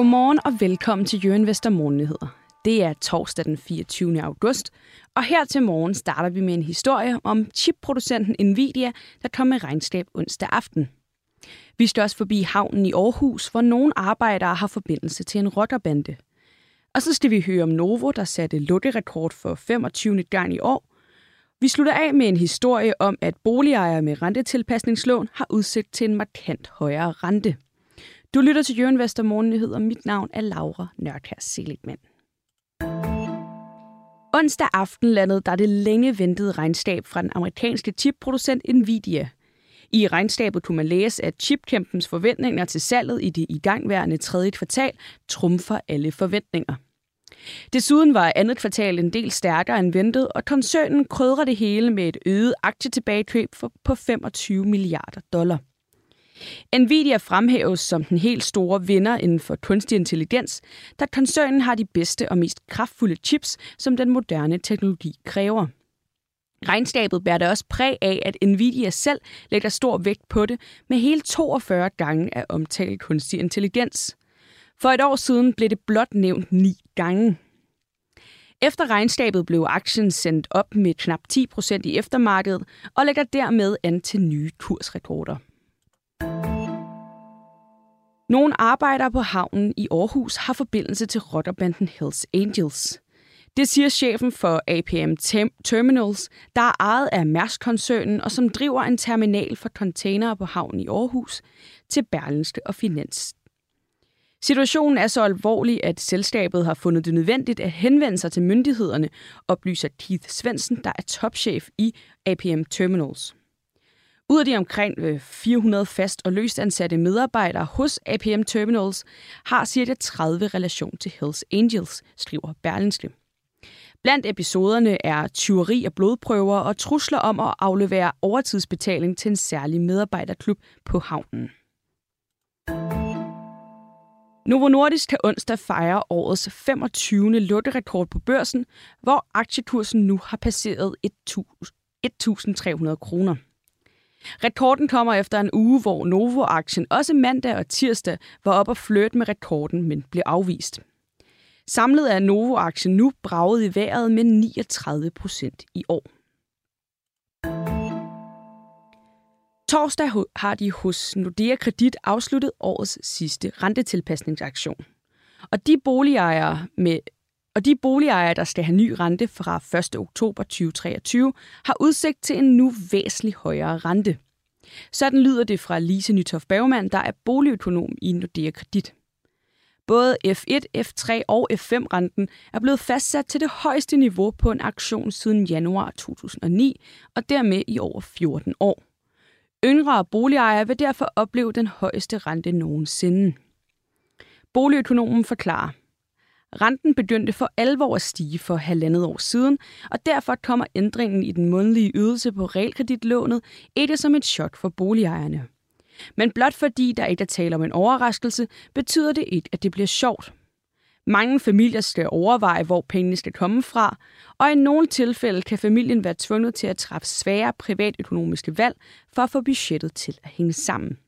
Godmorgen og velkommen til Jørgen Vester Morgennyheder. Det er torsdag den 24. august, og her til morgen starter vi med en historie om chipproducenten Nvidia, der kom med regnskab onsdag aften. Vi skal også forbi havnen i Aarhus, hvor nogle arbejdere har forbindelse til en rockerbande. Og så skal vi høre om Novo, der satte lukkerekord for 25. gang i år. Vi slutter af med en historie om, at boligejere med rentetilpasningslån har udsigt til en markant højere rente. Du lytter til Jørgen Vester Morgennyheder. og mit navn er Laura Nørkær Seligman. Onsdag aften landede der det længe ventede regnskab fra den amerikanske chipproducent Nvidia. I regnskabet kunne man læse, at chipkæmpens forventninger til salget i det igangværende tredje kvartal trumfer alle forventninger. Desuden var andet kvartal en del stærkere end ventet, og koncernen krydrer det hele med et øget aktietilbagekøb på 25 milliarder dollar. Nvidia fremhæves som den helt store vinder inden for kunstig intelligens, da koncernen har de bedste og mest kraftfulde chips, som den moderne teknologi kræver. Regnskabet bærer da også præg af, at Nvidia selv lægger stor vægt på det med hele 42 gange af omtalt kunstig intelligens. For et år siden blev det blot nævnt ni gange. Efter regnskabet blev aktien sendt op med knap 10% i eftermarkedet og lægger dermed an til nye kursrekorder. Nogle arbejdere på havnen i Aarhus har forbindelse til rotterbanden Hells Angels. Det siger chefen for APM Terminals, der er ejet af Mærsk-koncernen og som driver en terminal for containere på havnen i Aarhus til Berlinske og Finans. Situationen er så alvorlig, at selskabet har fundet det nødvendigt at henvende sig til myndighederne, oplyser Keith Svensen, der er topchef i APM Terminals. Ud af de omkring øh, 400 fast og løst ansatte medarbejdere hos APM Terminals har cirka 30 relation til Hells Angels, skriver Berlinske. Blandt episoderne er tyveri af blodprøver og trusler om at aflevere overtidsbetaling til en særlig medarbejderklub på havnen. Novo Nordisk kan onsdag fejre årets 25. lukkerekord på børsen, hvor aktiekursen nu har passeret 1.300 kroner. Rekorden kommer efter en uge, hvor Novo-aktien også mandag og tirsdag var op og flirte med rekorden, men blev afvist. Samlet er Novo-aktien nu braget i vejret med 39 procent i år. Torsdag har de hos Nordea Kredit afsluttet årets sidste rentetilpasningsaktion. Og de boligejere med og de boligejere, der skal have ny rente fra 1. oktober 2023, har udsigt til en nu væsentligt højere rente. Sådan lyder det fra Lise Nytoff Bergmann, der er boligøkonom i Nordea Kredit. Både F1, F3 og F5-renten er blevet fastsat til det højeste niveau på en aktion siden januar 2009, og dermed i over 14 år. Yngre boligejere vil derfor opleve den højeste rente nogensinde. Boligøkonomen forklarer, Renten begyndte for alvor at stige for halvandet år siden, og derfor kommer ændringen i den månedlige ydelse på realkreditlånet ikke som et chok for boligejerne. Men blot fordi der ikke er tale om en overraskelse, betyder det ikke, at det bliver sjovt. Mange familier skal overveje, hvor pengene skal komme fra, og i nogle tilfælde kan familien være tvunget til at træffe svære privatøkonomiske valg for at få budgettet til at hænge sammen.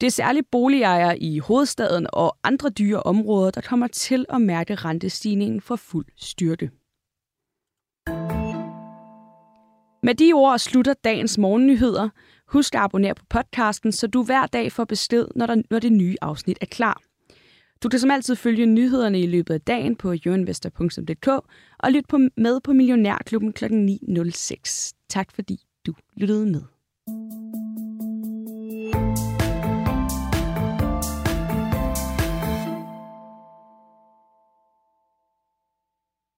Det er særligt boligejere i hovedstaden og andre dyre områder, der kommer til at mærke rentestigningen for fuld styrke. Med de ord slutter dagens morgennyheder. Husk at abonnere på podcasten, så du hver dag får besked, når, der, når det nye afsnit er klar. Du kan som altid følge nyhederne i løbet af dagen på jørinvestor.dk og lyt på, med på Millionærklubben kl. 9.06. Tak fordi du lyttede med.